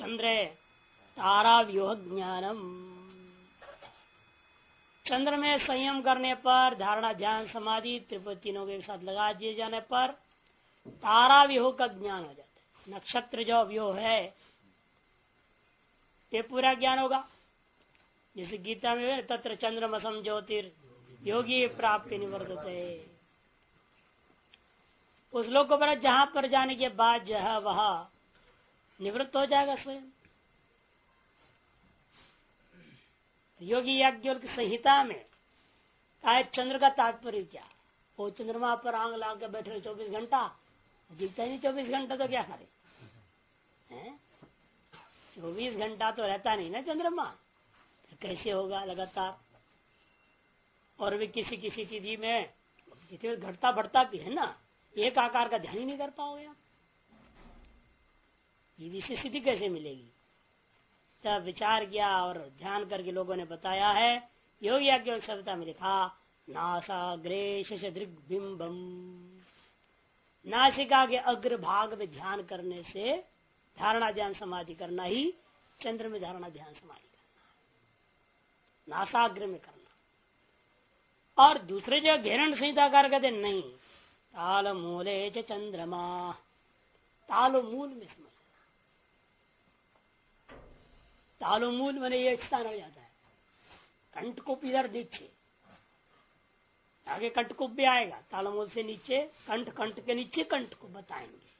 चंद्र तारा व्यूह ज्ञानम। चंद्र में संयम करने पर, धारणा ध्यान समाधि त्रिपति तीनों के साथ लगा दिए जाने पर, तारा व्यूह का ज्ञान हो जाता है। नक्षत्र जो व्यूह है, ये पूरा ज्ञान होगा। जैसे गीता में तत्र चंद्रमसम ज्योतिर, योगी प्राप्ति निवर्तते उस लोग को पर, जहाँ पर जाने के बाद जो है वह निवृत्त हो जाएगा स्वयं। योगी याज्ञ संहिता में आए चंद्र का तात्पर्य क्या? वो चंद्रमा पर आंग ला के बैठे चौबीस घंटा दिखता नहीं चौबीस घंटा तो क्या करे? चौबीस घंटा तो रहता नहीं ना चंद्रमा। तो कैसे होगा लगातार? और भी किसी किसी तिथि में घटता बढ़ता भी है ना। एक आकार का ध्यान ही नहीं कर पाओगे आप। ये विशेष स्थिति कैसे मिलेगी? तब विचार किया और ध्यान करके लोगों ने बताया है योगी आज्ञा सभ्यता में लिखा नासाग्रेश दृग्बिम्बम नासिका के अग्र भाग में ध्यान करने से धारणा ध्यान समाधि करना ही, चंद्र में धारणा ध्यान समाधि करना। नासाग्र में करना। और दूसरे जगह घेरण संहिता कर कहते नहीं ताल मूले चंद्रमा। ताल मूल में समझ तालो मूल मैंने ये स्थान हो जाता है। कंठकुप इधर नीचे। आगे कंठकुप भी आएगा। तालमूल से नीचे, कंठ कंठ के नीचे कंठ को बताएँगे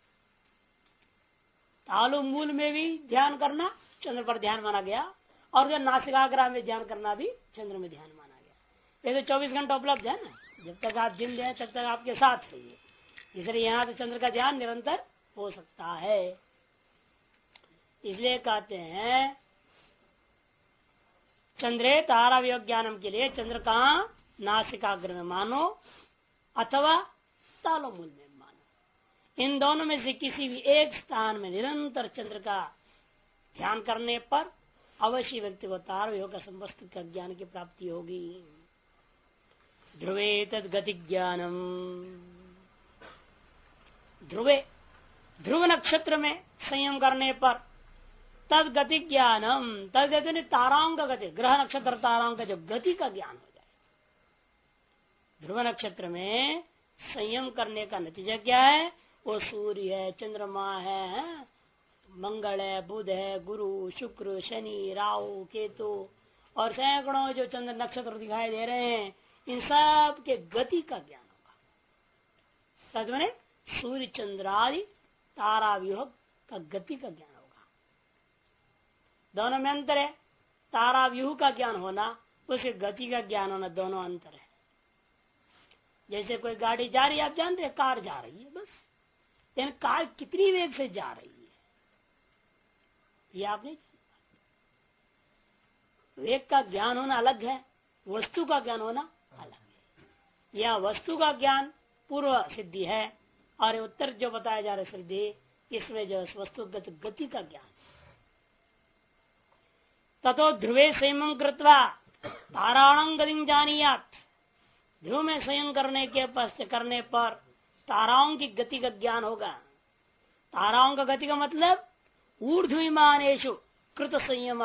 तालुमूल में भी ध्यान करना, चंद्र पर ध्यान माना गया। और जो नासिकाग्रह में ध्यान करना भी चंद्र में ध्यान माना गया। ये तो चौबीस घंटा उपलब्ध है ना? जब तक आप जिम जाए तब तक आपके साथ रहिए। इसलिए यहाँ तो चंद्र का ध्यान निरंतर हो सकता है। इसलिए कहते हैं चंद्रे तारा वियोग ज्ञानम के लिए चंद्र कहा नासिकाग्र में मानो, अथवा तालो मूल में मानो। इन दोनों में से किसी भी एक स्थान में निरंतर चंद्र का ध्यान करने पर अवश्य व्यक्ति को तार योग वस्तु का ज्ञान की प्राप्ति होगी। ध्रुवे तद गति ज्ञानम ध्रुवे, ध्रुव नक्षत्र में संयम करने पर तद गति ज्ञानम तद गति ताराओं का गति ग्रह नक्षत्र ताराओं का जो गति का ज्ञान हो जाए। ध्रुव नक्षत्र में संयम करने का नतीजा क्या है? वो सूर्य है, चंद्रमा है मंगल है, बुध है, गुरु, शुक्र, शनि, राहु, केतु और सैकड़ों जो चंद्र नक्षत्र दिखाई दे रहे हैं, इन सब के गति का ज्ञान होगा। तद मैंने सूर्य चंद्रादि तारा व्यूह का गति का ज्ञान। दोनों में अंतर है। तारा व्यूह का ज्ञान होना उसे गति का ज्ञान होना दोनों अंतर है। जैसे कोई गाड़ी जा रही है, आप जान रहे कार जा रही है, बस। लेकिन कार कितनी वेग से जा रही है, ये आप नहीं वेग का ज्ञान होना अलग है, वस्तु का ज्ञान होना अलग है। यह वस्तु का ज्ञान पूर्व सिद्धि है, और उत्तर जो बताया जा रहा है सिद्धि, इसमें जो वस्तुगत गति का ज्ञान तथो ध्रुवे संयम कृत्वा ताराणं जानियात। ध्रुव में संयम करने के पश्च करने पर ताराओं की गति का ज्ञान होगा। ताराओं का गति का मतलब ऊर्ध विमानेशु कृत संयम।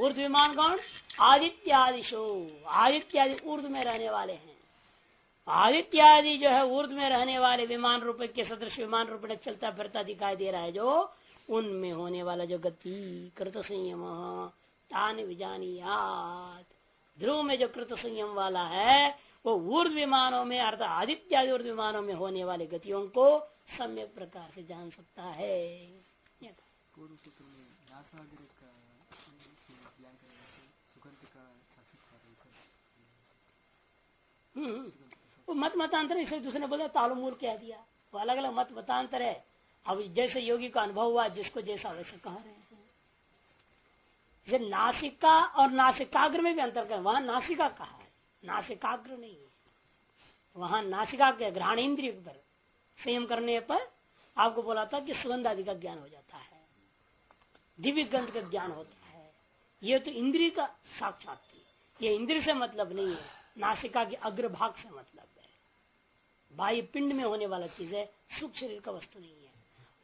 ऊर्ध विमान कौन? आदित्यादिशो आदित्यादि ऊर्ध में रहने वाले हैं। आदित्यादि जो है ऊर्ध में रहने वाले विमान रूप के सदृश विमान रूप में चलता फिरता दिखाई दे रहा है जो उनमें होने वाला जो गति, कृत संयम। तान विजानियात ध्रुव में जो कृत संयम वाला है वो ऊर्द विमानों में अर्थात आदित्य ऊर्ध विमानों में होने वाले गतियों को सम्यक प्रकार से जान सकता है। हम्म, वो मत मतांतर इसे दूसरे ने बोला तालु मूल कह दिया। वो अलग अलग मत मतांतर है। अब जैसे योगी का अनुभव हुआ जिसको जैसा वैसे कह रहे हैं। जैसे नासिका और नासिकाग्र में भी अंतर कर, वहाँ नासिका कहा है? नासिकाग्र नहीं है। वहाँ नासिका के ग्रहण इंद्रिय पर संयम करने पर आपको बोला था कि सुगंध आदि का ज्ञान हो जाता है। दिव्य गंध का ज्ञान होता है। ये तो इंद्रिय का साक्षात ये इंद्रिय से मतलब नहीं है, नासिका के अग्रभाग से मतलब है। बाह्य पिंड में होने वाला चीज़ है सुख शरीर का वस्तु नहीं है।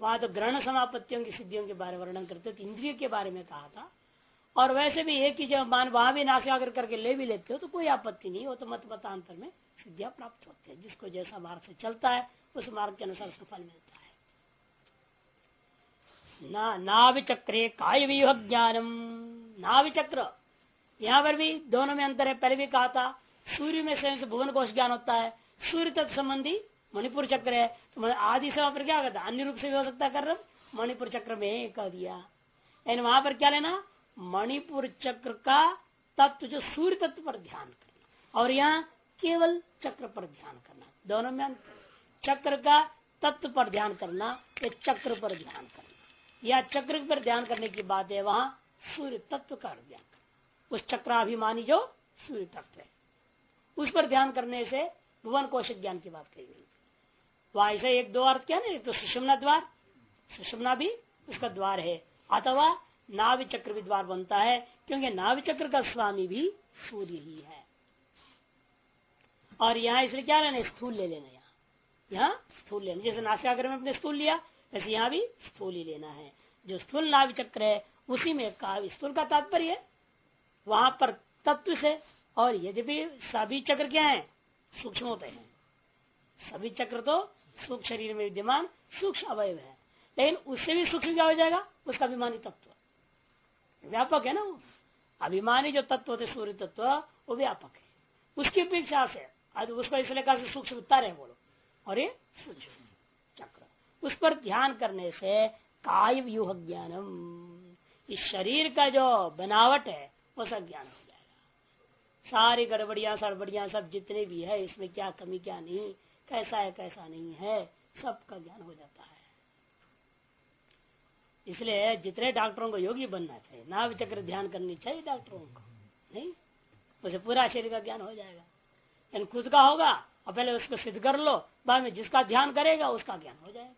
वहाँ तो ग्रहण समापत्तियों की सिद्धियों के बारे में वर्णन करते तो इंद्रिय के बारे में कहा था। और वैसे भी एक ही जब मान, वहाँ भी नाशागर करके ले भी लेते हो तो कोई आपत्ति नहीं हो तो मत मतांतर में सिद्धियाँ प्राप्त होती है। जिसको जैसा मार्ग से चलता है, उस मार्ग के अनुसार उसको फल मिलता है। ना, नाविचक्रे काय व्यूह ज्ञानम नाविचक्र, यहाँ पर भी दोनों में अंतर है। पहले भी कहा था, सूर्य में से भुवन कोश ज्ञान होता है। सूर्य तक संबंधी मणिपुर चक्र है। तो आदि से वहाँ पर क्या कहता अन्य रूप से भी हो सकता है कर मणिपुर चक्र में कह दिया। यानी वहाँ पर क्या लेना? मणिपुर चक्र का तत्व जो सूर्य तत्व पर ध्यान करना। और यहाँ केवल चक्र पर ध्यान करना। दोनों में अंतर चक्र का तत्व पर ध्यान करना, या चक्र पर ध्यान करना। या चक्र पर ध्यान करने की बात है, वहाँ सूर्य तत्व का ध्यान करना। उस चक्राभिमानी जो सूर्य तत्व है। उस पर ध्यान करने से भुवन कौशिक ज्ञान की बात कही गई। वहाँ ऐसे एक दो अर्थ क्या नहीं तो सुषमना द्वार। सुषमना भी उसका द्वार है। अथवा नाभि चक्र भी द्वार बनता है, क्योंकि नाभि चक्र का स्वामी भी सूर्य ही है। और यहाँ इसलिए क्या लेना स्थूल ले लेना यहाँ। यहाँ स्थूल लेना जैसे नासिकाग्र में अपने स्थूल लिया, वैसे यहाँ भी स्थूल ही लेना है। जो स्थूल नाभि चक्र है, उसी में स्थूल का तात्पर्य, वहाँ पर तत्व से, और यदि भी सभी चक्र क्या है? सूक्ष्म होते हैं। सभी चक्र तो सूक्ष्म शरीर में विद्यमान, सूक्ष्म अवयव है। लेकिन उससे भी सूक्ष्म क्या हो जाएगा? उसका अभिमानी तत्व। व्यापक है ना वो? अभिमानी जो तत्व होते सूर्य तत्व, वो व्यापक है। उसकी अपेक्षा से उसको इसलिए कहा सूक्ष्म उत्तर है बोलो। और ये सूक्ष्म चक्र। उस पर ध्यान करने से काय व्यूह ज्ञानम। इस शरीर का जो बनावट है, वो सब ज्ञान हो जाएगा। सारी गड़बड़िया, सड़बड़िया सब जितने भी है, इसमें क्या कमी, क्या नहीं, कैसा है, कैसा नहीं है, सबका ज्ञान हो जाता है। इसलिए जितने डॉक्टरों को योगी बनना चाहिए नाभ चक्र ध्यान करनी चाहिए डॉक्टरों को, नहीं? उसे पूरा शरीर का ज्ञान हो जाएगा। यानी खुद का होगा, और पहले उसको सिद्ध कर लो, बाद में जिसका ध्यान करेगा, उसका ज्ञान हो जाएगा।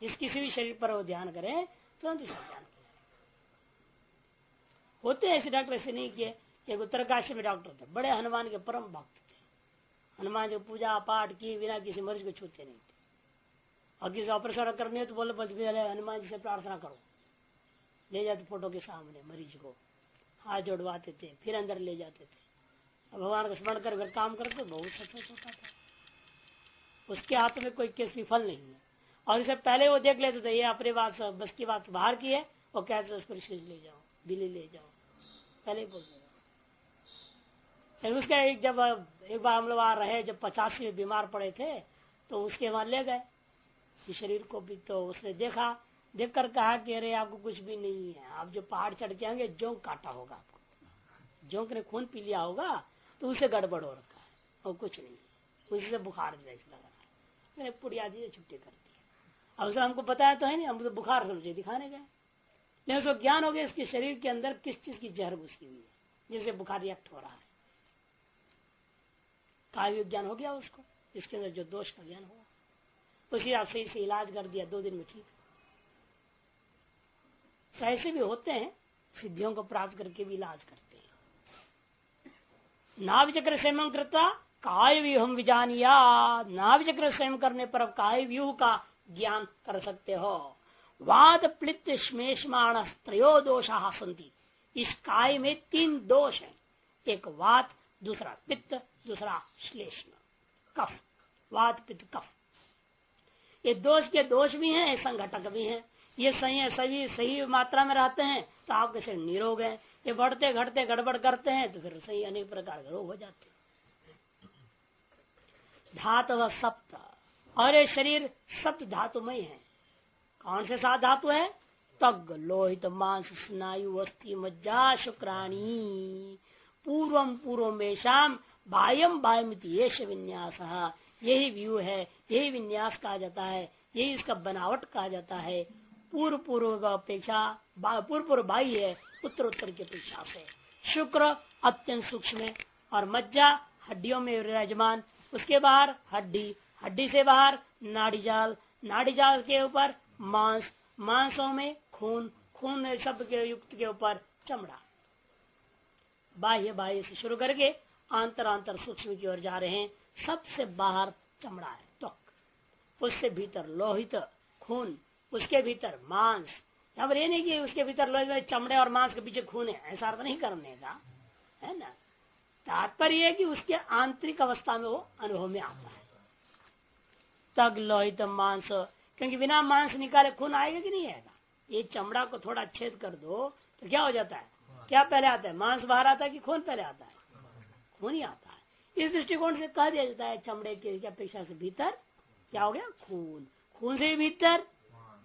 जिस किसी भी शरीर पर वो ध्यान करे, तुरंत उसका ज्ञान होते हैं ऐसे डॉक्टर, ऐसे नहीं किए। एक उत्तरकाशी में डॉक्टर थे, बड़े हनुमान के परम भक्त थे। हनुमान जो पूजा पाठ की बिना किसी मरीज़ को छूते नहीं और किसी ऑपरेशन करने तो बोले, बस हनुमान जी से प्रार्थना करो। ले जाते फ़ोटो के सामने, मरीज़ को। हाथ जोड़वाते थे, फिर अंदर ले जाते थे। भगवान का स्मरण कर काम करते बहुत सक्सेस होता था। उसके हाथ में कोई केस विफल नहीं है। और इसे पहले वो देख लेते थे, ये अपने बात, बस की बात बाहर की है, वो कहते उसको ऋषि ले जाओ, दिल्ली ले जाओ। पहले ही बोल उसका एक जब, एक बार हम लोग आ रहे, जब पचासी में बीमार पड़े थे तो उसके वहाँ ले गए। शरीर को भी तो उसने देखा देख कर कहा कि अरे आपको कुछ भी नहीं है। आप जो पहाड़ चढ़ के आएँगे, जोंक काटा होगा आपको। जोंक ने खून पी लिया होगा तो उसे गड़बड़ हो रखा है, और कुछ नहीं। उसी से बुखार जैसे लग रहा है। मैंने दी छुट्टी कर दी। अब उसने हमको बताया तो है नहीं हम तो बुखार समझे दिखाने गए। लेकिन उसको ज्ञान हो गया, इसके शरीर के अंदर किस चीज़ की जहर घुसी हुई है, जिससे बुखार रिएक्ट हो रहा है। काव्य ज्ञान हो गया उसको, इसके अंदर जो दोष का ज्ञान हुआ। उसी आप सही से इलाज कर दिया, दो दिन में ठीक। तो ऐसे भी होते हैं, सिद्धियों को प्राप्त करके भी इलाज करते हैं। नाभिचक्र संयम कृता काय व्यूह विजानिया। नाभिचक्र संयम करने पर काय व्यूह का ज्ञान कर सकते हो। वाद प्लित श्मेषमाण त्रयो दोषा संति इस काय में तीन दोष है। एक वात, दूसरा पित्त, दूसरा श्लेष्म। कफ। वात, पित्त, कफ। ये दोष के दोष भी हैं संघटक भी हैं। ये सही है, सभी सही मात्रा में रहते हैं तो आपके शरीर निरोग है। ये बढ़ते, घटते, गड़बड़ करते हैं तो फिर सही अनेक प्रकार के रोग हो जाते हैं। धातु सप्त। और ये शरीर सप्त धातुमय है। कौन से सात धातु है? तग लोहित, मांस, स्नायु, अस्थि, मज्जा, शुक्राणी। पूर्वम पूर्व बायम बायमित ये विन्यास। यही व्यू है, यही विन्यास कहा जाता है, यही इसका बनावट कहा जाता है। पूर्व पूर्व का अपेक्षा पूर्व पूर्व बाह्य है उत्तर उत्तर की अपेक्षा से। शुक्र अत्यंत सूक्ष्म और मज्जा हड्डियों में विराजमान। उसके बाहर हड्डी हड्डी से बाहर नाड़ी जाल नाड़ी जाल के ऊपर मांस, मांसों में खून खून सब के युक्त के ऊपर चमड़ा। बाह्य बाह्य से शुरू करके आंतर आंतर सूक्ष्म की ओर जा रहे हैं। सबसे बाहर चमड़ा है त्वक उससे भीतर लोहित खून, उसके भीतर मांस। पर ये नहीं कि उसके भीतर लोहित चमड़े और मांस के पीछे खून है, ऐसा अर्थ नहीं करने का, है ना? तात्पर्य है कि उसके आंतरिक अवस्था में वो अनुभव में आता है। तग, लोहित, मांस, क्योंकि बिना मांस निकाले खून आएगा कि नहीं आएगा? ये चमड़ा को थोड़ा छेद कर दो तो क्या हो जाता है? क्या पहले आता है? मांस बाहर आता है कि खून पहले आता है? खून ही आता है। इस दृष्टिकोण से कह दिया जाता है, चमड़े की अपेक्षा से भीतर, क्या हो गया? खून। खून से भीतर,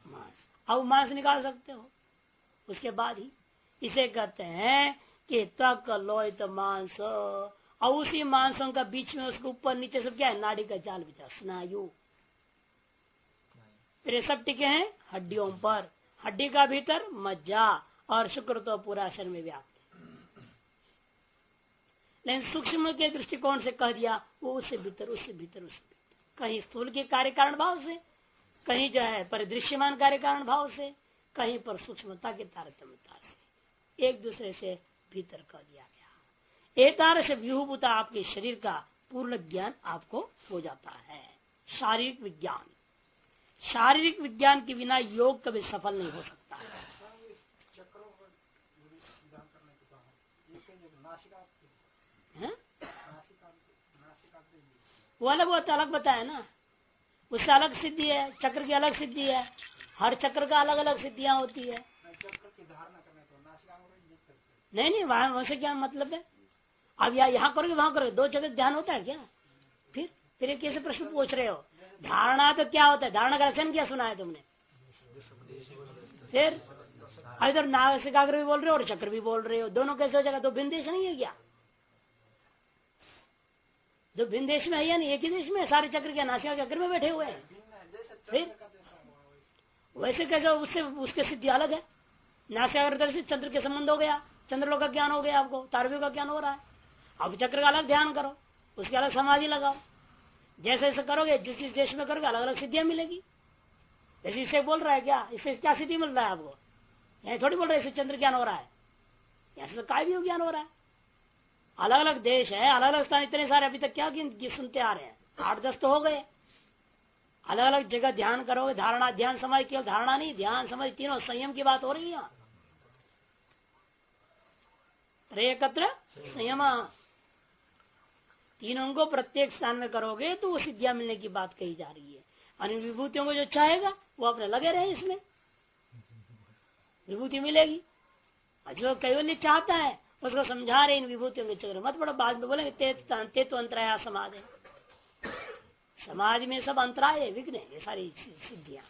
मांस। अब मांस निकाल सकते हो। उसके बाद ही इसे कहते हैं कि तक, लोहित मांस। और उसी मांसों का बीच में उसके ऊपर, नीचे सब क्या है? नाड़ी का जाल बिछा। स्नायु। फिर सब टिके हैं हड्डियों पर। हड्डी का भीतर मज्जा और शुक्र तो पूरा शरीर में व्याप्त लेकिन सूक्ष्म के दृष्टिकोण से कह दिया, वो उससे भीतर उससे भीतर उससे भीतर। कहीं स्थूल के कार्य कारण भाव से, कहीं जो है परिदृश्यमान कार्य कारण भाव से, कहीं पर सूक्ष्मता के तारतम्यता से। एक दूसरे से भीतर कह दिया गया। एतारस व्यूहभूता आपके शरीर का पूर्ण ज्ञान आपको हो जाता है। शारीरिक विज्ञान। शारीरिक विज्ञान के बिना योग कभी सफल नहीं हो सकता है। वो अलग वो अलग बताया ना। उससे अलग सिद्धि है, चक्र की अलग सिद्धि है। हर चक्र का अलग अलग सिद्धियाँ होती है। नहीं नहीं, वहाँ वैसे क्या मतलब है? अब या यहाँ करोगे, वहाँ करोगे। दो जगह ध्यान होता है क्या? फिर फिर एक कैसे प्रश्न पूछ रहे हो। धारणा तो क्या होता है? धारणा का लक्षण क्या सुना है तुमने? फिर इधर नासिकाग्र भी बोल रहे हो और चक्र भी बोल रहे हो। दोनों कैसे हो जाएगा? तो भिन्न देश नहीं है क्या? जो भिन्न देश में है या नहीं, एक ही देश में सारे चक्र के नासिका चक्र में बैठे हुए हैं। फिर वैसे कैसे उससे, उसके सिद्धि अलग है। नासिका से चंद्र के संबंध हो गया, चंद्रलोक का ज्ञान हो गया आपको तारवी का ज्ञान हो रहा है। अब चक्र का अलग ध्यान करो, उसके अलग समाधि लगाओ। जैसे जैसे करोगे, जिस जिस देश में करोगे अलग अलग सिद्धियाँ मिलेगी। जैसे इससे बोल रहा है क्या, इससे क्या सिद्धि मिल रहा है आपको? यही थोड़ी बोल रहे इससे चंद्र ज्ञान हो रहा है। ऐसे तो काय भी ज्ञान हो रहा है। अलग अलग देश है अलग अलग स्थान, इतने सारे अभी तक क्या सुनते आ रहे हैं। आठ दस तो हो गए। अलग अलग जगह ध्यान करोगे, धारणा, ध्यान समझ केवल धारणा नहीं, ध्यान समझ तीनों संयम की बात हो रही है। एकत्र संयम। तीनों को प्रत्येक स्थान में करोगे तो वो सिद्धियाँ मिलने की बात कही जा रही है। अन्य विभूतियों को जो चाहेगा वो अपने लगे रहे इसमें। विभूति मिलेगी। जो कैवल्य चाहता है? उसको समझा रहे इन विभूतियों के चक्र मत बड़ा बाद में बोलेंगे ते तो अंतराया समाज है। समाज में सब अंतराय विघ्न ये सारी सिद्धियाँ।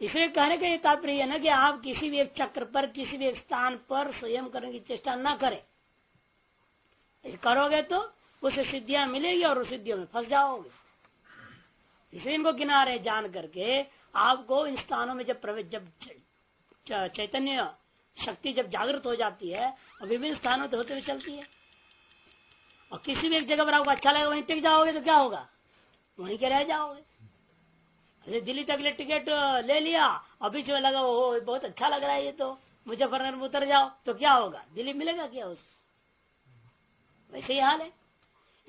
इसलिए कहने का ये तात्पर्य है ना कि आप किसी भी एक चक्र पर, किसी भी एक स्थान पर स्वयं करने की चेष्टा न करें। करोगे तो उसे सिद्धियाँ मिलेगी और उस सिद्धियों में फंस जाओगे। इसलिए इनको किनारे जान करके आपको इन स्थानों में जब प्रवेश, जब चैतन्य शक्ति जब जागृत हो जाती है, और विभिन्न स्थानों से होते हुए चलती है। और किसी भी एक जगह पर आपको अच्छा लगेगा, वहीं टिक जाओगे तो क्या होगा? वहीं के रह जाओगे। अरे, दिल्ली तक टिकट ले लिया बीच में लगा वो बहुत अच्छा लग रहा है ये तो। मुजफ्फरनगर में उतर जाओ तो क्या होगा? दिल्ली मिलेगा क्या उसको? वैसे ही हाल है।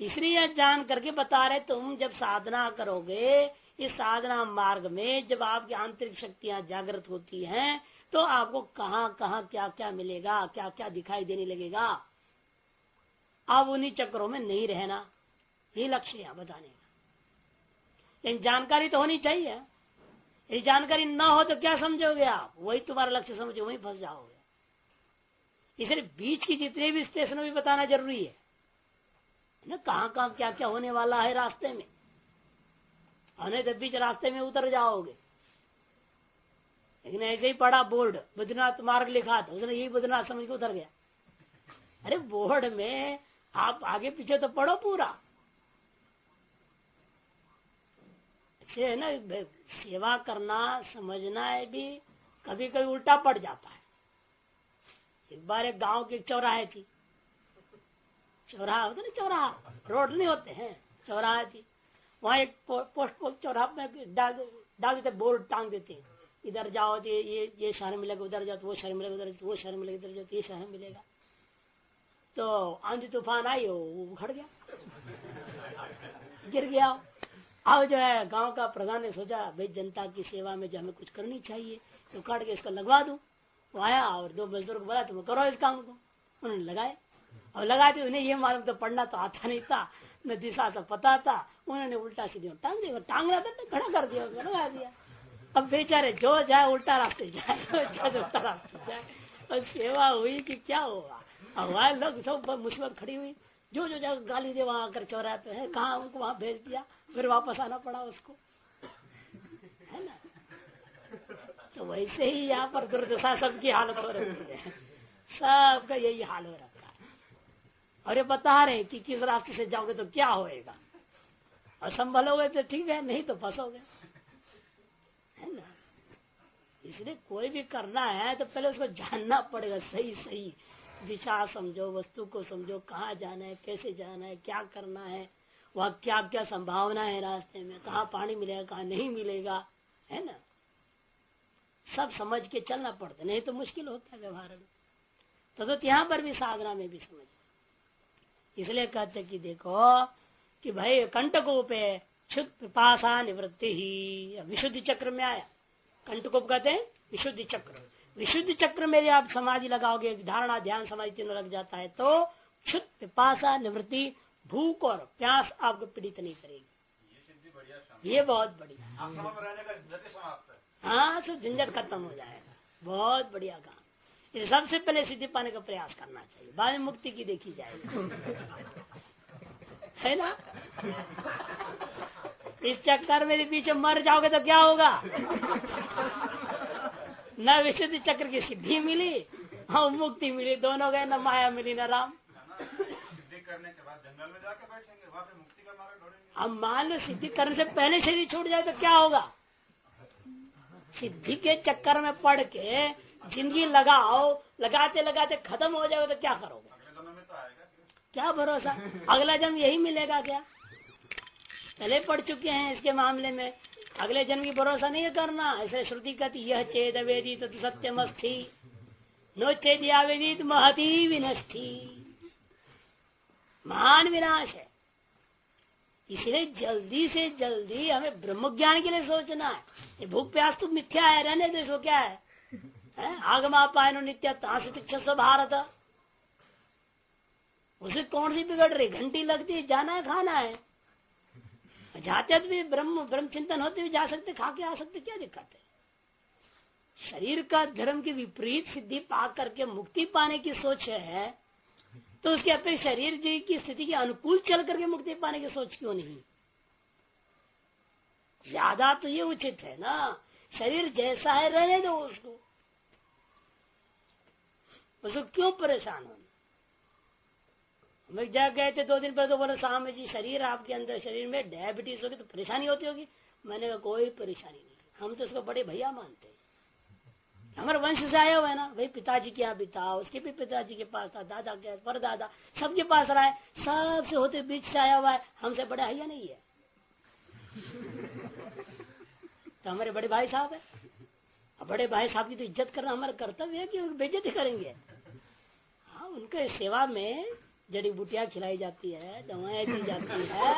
इसलिए जान करके बता रहे, तुम जब साधना करोगे, इस साधना मार्ग में जब आपकी आंतरिक शक्तियाँ जागृत होती हैं तो आपको कहाँ कहाँ क्या क्या मिलेगा क्या क्या दिखाई देने लगेगा? अब उन्हीं चक्रों में नहीं रहना। ये लक्ष्य है बताने का लेकिन जानकारी तो होनी चाहिए। यदि जानकारी ना हो तो क्या समझोगे आप? वही तुम्हारा लक्ष्य समझो, वही फंस जाओगे। इसलिए बीच की जितने भी स्टेशन भी बताना ज़रूरी है। ना? कहाँ कहाँ क्या क्या होने वाला है रास्ते में? और तो बीच रास्ते में उतर जाओगे। लेकिन ऐसे ही पढ़ा बोर्ड, बद्रीनाथ मार्ग लिखा था, उसने यही बद्रीनाथ समझ के उतर गया। अरे बोर्ड में आप आगे पीछे तो पढ़ो पूरा। अच्छे है ना सेवा करना, समझना है भी कभी कभी उल्टा पड़ जाता है। एक बार एक गाँव की चौराहे थी। चौराहा होता ना, चौराहा? रोड नहीं होते हैं, चौराहा थी। वहाँ एक पोस्ट, चौराहा में डाल डाल देते बोर्ड टांग देते हैं। इधर जाओ तो ये ये शहर मिलेगा, उधर जाओ तो वो शहर मिलेगा, उधर वो शहर मिलेगा इधर जाओ तो ये शहर मिलेगा। तो आंधी तूफ़ान आई हो वो उखड़ गया, गिर गया। अब जो है, गाँव का प्रधान ने सोचा, भाई जनता की सेवा में जो हमें कुछ करनी चाहिए तो काट के इसको लगवा दू। वो आया और दो मजदूर को बोला, तुम करो इस काम को। उन्होंने लगाए। और लगाते उन्हें ये मालूम तो पढ़ना तो आता नहीं था, न दिशा तो पता था। उन्होंने उल्टा सीधी टांग दिया टांग था तो खड़ा कर दिया, उसको लगा दिया। अब बेचारे जो जाए उल्टा रास्ते जाए उल्टा रास्ते जाए। और सेवा हुई कि क्या होगा वहाँ लोग सब मुसीबत खड़ी हुई। जो जो जगह गाली दे, वहाँ आकर चौराहे पे है। कहा उनको वहाँ भेज दिया? फिर वापस आना पड़ा उसको। है ना? तो वैसे ही यहाँ पर दुर्दशा सबकी हालत हो रही है। सबका यही हाल हो रखा है। और ये बता रहे कि किस रास्ते से जाओगे तो क्या होएगा? और संभलोगे तो ठीक है, नहीं तो फंसोगे। है ना? इसलिए कोई भी करना है तो पहले उसको जानना पड़ेगा सही सही दिशा समझो वस्तु को समझो कहाँ जाना है कैसे जाना है क्या करना है वह क्या क्या संभावना है रास्ते में कहा पानी मिलेगा कहा नहीं मिलेगा है ना? सब समझ के चलना पड़ता नहीं तो मुश्किल होता है व्यवहार में। तो, तो यहाँ पर भी साधना में भी समझ। इसलिए कहते कि देखो कि भाई कंटकोप है क्षुद पिपाशा निवृत्ति ही विशुद्धि चक्र में आया। कंटकोप कहते हैं, विशुद्धि चक्र। विशुद्ध चक्र में यदि आप समाधि लगाओगे, धारणा ध्यान समाधि तीनों लग जाता है तो क्षुद पिपाशा निवृत्ति भूख और प्यास आपको पीड़ित नहीं करेगी। ये बहुत बढ़िया। हाँ तो झंझट खत्म हो जाएगा। बहुत बढ़िया काम। ये सबसे पहले सिद्धि पाने का प्रयास करना चाहिए। बाद में मुक्ति की देखी जाएगी। है ना? इस चक्कर में पीछे मर जाओगे तो क्या होगा? न विशुद्ध चक्र की सिद्धि मिली हाँ मुक्ति मिली, दोनों गए, न माया मिली, न राम। करने के बाद जंगल में जाके बैठेंगे वहाँ पे मुक्ति का मार्ग अब मान लो सिद्धि करने से पहले शरीर छूट जाए तो क्या होगा? सिद्धि के चक्कर में पड़ के ज़िंदगी लगाओ, लगाते लगाते खत्म हो जाएगा तो क्या करोगे? तो क्या भरोसा? अगला जन्म यही मिलेगा क्या? पहले पढ़ चुके हैं इसके मामले में। अगले जन्म की भरोसा नहीं करना। ऐसे श्रुति कहती यह चेद वेदी तत् सत्यम अस्थि नो चेद आवेदित महती विनष्ठी महान विनाश है। इसलिए जल्दी से जल्दी हमें ब्रह्म ज्ञान के लिए सोचना है। ये भूख प्यास तो मिथ्या है रहने दे सो क्या है, है? आगमा पायनो नित्य ताशिक्षा भारत। उसे कौन सी बिगड़ रही? घंटी लगती है जाना है खाना है। जाते तो भी ब्रह्म ब्रह्म चिंतन होते हुए जा सकते, खा के आ सकते, क्या दिक्कत है? शरीर का धर्म की विपरीत सिद्धि पा करके मुक्ति पाने की सोच है तो उसके अपने शरीर जी की स्थिति के अनुकूल चल करके मुक्ति पाने की सोच क्यों नहीं? ज़्यादा तो ये उचित है ना, शरीर जैसा है रहने दो उसको। उसको क्यों परेशान होना? मैं जा गए थे दो दिन पहले तो बोले, सामने जी, शरीर आपके अंदर, शरीर में डायबिटीज़ होगी तो परेशानी होती होगी. मैंने कहा, कोई परेशानी नहीं। हम तो उसको बड़े भैया मानते हैं। हमारे वंश से आया हुआ है ना, भाई पिताजी के यहाँ पिता उसके भी पिताजी के पास था, दादा के पर दादा सबके पास रहा है, सबसे होते बीच से आया हुआ है, हमसे बड़े भैया नहीं है। तो हमारे बड़े भाई साहब है। बड़े भाई साहब की तो इज़्ज़त करना हमारा कर्तव्य है कि बेजती करेंगे। हाँ उनके सेवा में जड़ी बूटियाँ खिलाई जाती है, दवाएँ दी जाती है,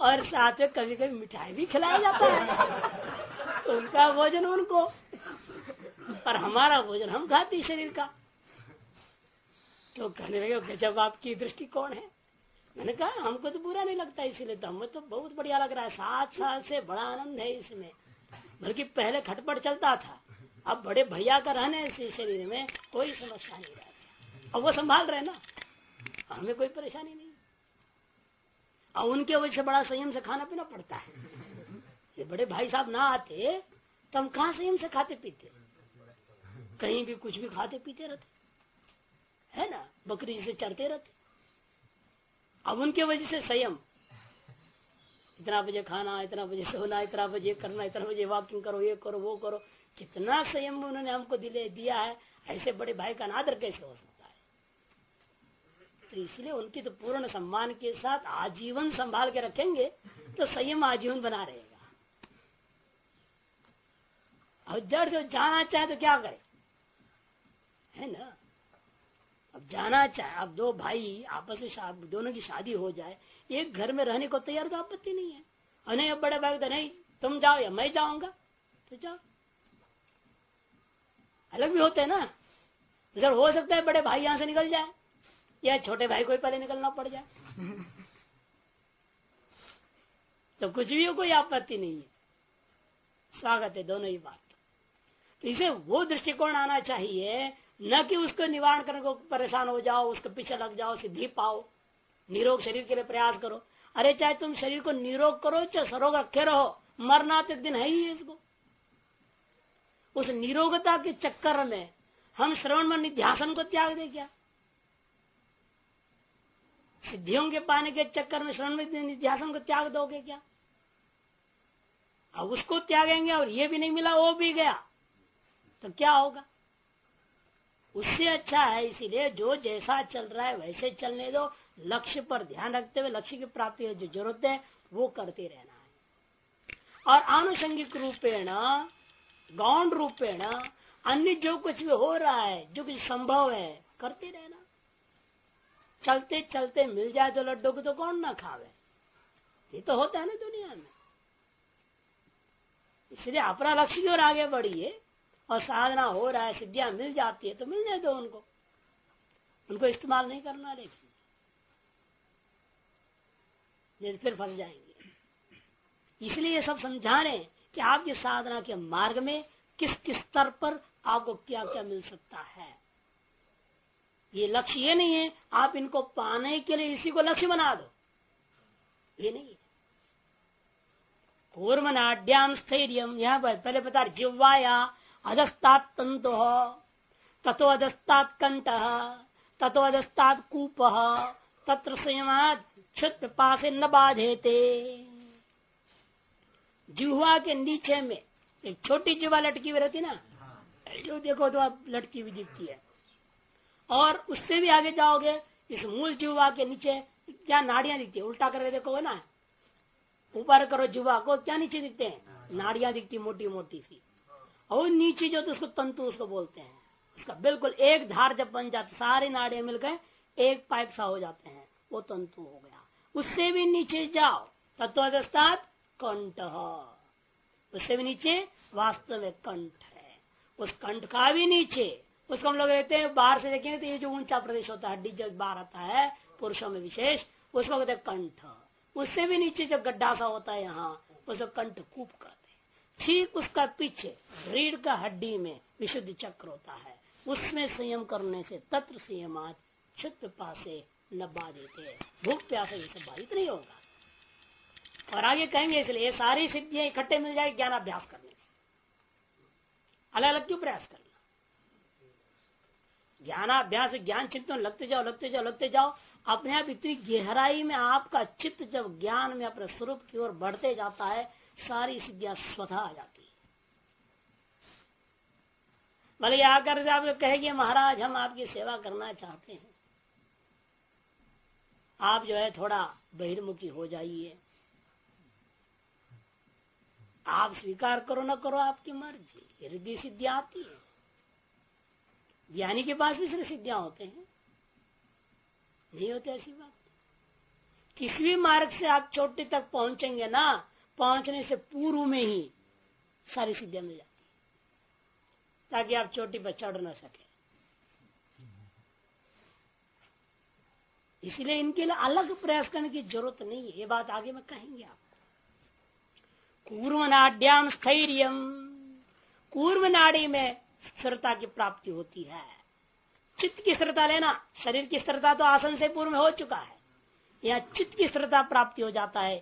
और साथ में कभी कभी मिठाई भी खिलाया जाता है। तो उनका भोजन उनको और हमारा भोजन हम खाते शरीर का। तो कहने लगे गजब आपकी दृष्टि कौन है? मैंने कहा, हमको तो बुरा नहीं लगता, इसीलिए तो हमें तो बहुत बढ़िया लग रहा है। सात साल से बड़ा आनंद है इसमें। बल्कि पहले खटपट चलता था। अब बड़े भैया का रहने से शरीर में कोई समस्या नहीं रहती। अब वो संभाल रहे ना? हमें कोई परेशानी नहीं। और उनके वजह से बड़ा संयम से खाना पीना पड़ता है। ये बड़े भाई साहब ना आते तो हम कहा संयम से खाते पीते? कहीं भी कुछ भी खाते पीते रहते। है ना? बकरी से चढ़ते रहते। अब उनके वजह से संयम। इतना बजे खाना, इतना बजे सोना, इतना बजे करना, इतना बजे वॉकिंग करो, ये करो, वो करो। कितना संयम उन्होंने हमको दिले, दिया है। ऐसे बड़े भाई का अनादर कैसे हो सकता तो इसलिए उनकी तो पूर्ण सम्मान के साथ आजीवन संभाल के रखेंगे तो संयम आजीवन बना रहेगा। और जड़ जो जाना चाहे तो क्या करे? है ना? अब जाना चाहे, अब दो भाई आपस में दोनों की शादी हो जाए, एक घर में रहने को तैयार तो आपत्ति नहीं है। और नहीं, अब बड़े भाई तो नहीं, तुम जाओ या मैं जाऊँगा। तो जाओ। अलग भी होते हैं ना? जब हो सकता है बड़े भाई यहाँ से निकल जाए। या छोटे भाई को ही पहले निकलना पड़ जाए। तो कुछ भी हो, कोई आपत्ति नहीं है। स्वागत है दोनों ही बात। तो इसे वो दृष्टिकोण आना चाहिए, न कि उसको निवारण करने को परेशान हो जाओ, उसके पीछे लग जाओ, सिद्धि पाओ, निरोग शरीर के लिए प्रयास करो। अरे चाहे तुम शरीर को निरोग करो, चाहे सरोग रखे रहो, मरना तो एक दिन है ही इसको। उस निरोगता के चक्कर में हम श्रवण में निध्यासन को त्याग दे क्या? सिद्धियों के पाने के चक्कर में श्रवण निध्यासन को त्याग दोगे क्या? अब उसको त्यागेंगे और ये भी नहीं मिला, वो भी गया। तो क्या होगा? उससे अच्छा है, इसीलिए जो जैसा चल रहा है वैसे चलने दो। लक्ष्य पर ध्यान रखते हुए लक्ष्य की प्राप्ति जो ज़रूरत है, वो करते रहना है। और आनुषंगिक रूपेण, गौण रूपेण, अन्य जो कुछ भी हो रहा है, जो कुछ संभव है, करते रहना। चलते चलते मिल जाए तो लड्डू को तो कौन ना खावे? ये तो होता है ना दुनिया में। इसलिए अपना लक्ष्य की ओर आगे बढ़िए और साधना हो रहा है, सिद्धियाँ मिल जाती है तो मिल जाए दो उनको। उनको इस्तेमाल नहीं करना लेकिन फिर फंस जाएँगे। इसलिए ये सब समझा रहे कि आपकी साधना के मार्ग में किस किस स्तर पर आपको क्या क्या मिल सकता है। ये लक्ष्य ये नहीं है आप इनको पाने के लिए इसी को लक्ष्य बना दो। ये नहीं है। कूर्म नाड्याम स्थैर्य यहाँ पर पहले बता जिह्वाया अधस्तात तंतु तथो अधस्तात कंठ तथो अधस्तात कूप तत्र संयमात क्षुत पास न बाधे जिह्वा के नीचे में एक छोटी जिह्वा लटकी हुई रहती ना जो देखो तो आप लटकी हुई दिखती है। और उससे भी आगे जाओगे इस मूल जिह्वा के नीचे क्या नाड़ियाँ दिखती है? उल्टा करके देखो ना? ऊपर करो जुवा को क्या नीचे दिखते हैं? नाड़ियाँ दिखती मोटी मोटी सी। और नीचे जो तो उसको तंतु उसको बोलते हैं। उसका बिल्कुल एक धार जब बन जाती सारी नाड़ियाँ मिलकर एक पाइप सा हो जाते हैं। वो तंतु हो गया। उससे भी नीचे जाओ। तत्वदस्तात कंठ। उससे भी नीचे वास्तव में कंठ है। उस कंठ का भी नीचे उसको हम लोग कहते हैं, बाहर से देखेंगे तो ये जो ऊँचा प्रदेश होता है, हड्डी जब बाहर आता है, पुरुषों में विशेष, उसको कहते हैं कंठ। उससे भी नीचे जब गड्ढा सा होता है यहाँ, उसको कंठ कूप कहते ठीक उसका पीछे, रीढ़ का हड्डी में विशुद्ध चक्र होता है। उसमें संयम करने से तत्र संयमात क्षुत पासे देते भूख प्यासे सब बाधित नहीं होगा। और आगे कहेंगे इसलिए सारी सिद्धियाँ इकट्ठे मिल जाए ज्ञान अभ्यास करने से। अलग अलग क्यों प्रयास करना? ज्ञानाभ्यास, ज्ञान चिंतन, लगते जाओ लगते जाओ लगते जाओ। अपने आप इतनी गहराई में आपका चित्त जब ज्ञान में अपने स्वरूप की ओर बढ़ते जाता है, सारी सिद्धियाँ स्वतः आ जाती है। भले आकर आप कहेंगे महाराज, हम आपकी सेवा करना चाहते हैं। आप जो है थोड़ा बहिर्मुखी हो जाइए। आप स्वीकार करो ना करो आपकी मर्ज़ी हृदय सिद्धियाँ आती है। ज्ञानी के पास भी सिर्फ़ सिद्धियाँ होते हैं। नहीं होते ऐसी बात। किसी भी मार्ग से आप चोटी तक पहुँचेंगे ना, पहुँचने से पूर्व में ही सारी सिद्धियाँ मिल जाती ताकि आप चोटी पर चढ़ ना सके। इसलिए इनके लिए अलग प्रयास करने की ज़रूरत नहीं है। ये बात आगे में कहेंगे आप। कूर्म नाड्याम स्थैर्य। कूर्म नाड़ी में स्थिरता की प्राप्ति होती है। चित्त की स्थिरता लेना, शरीर की स्थिरता तो आसन से पूर्व में हो चुका है। यहाँ चित्त की स्थिरता प्राप्ति हो जाता है।